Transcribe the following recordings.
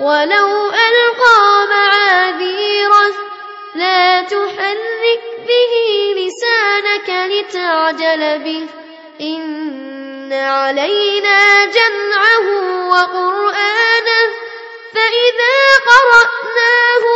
ولو ألقى معاذيره لا تحرك به لسانك لتعجل به. إن علينا جمعه وقرآنه فإذا قرأناه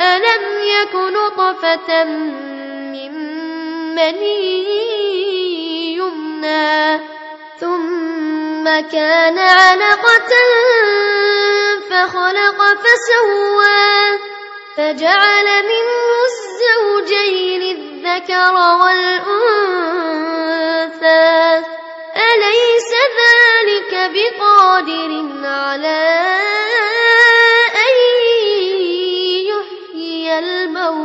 ألم يك نطفة من مني يمنى ثم كان علقة فخلق فسوى فجعل منه الزوجين الذكر والأنثى أليس ذلك بقادر على الموت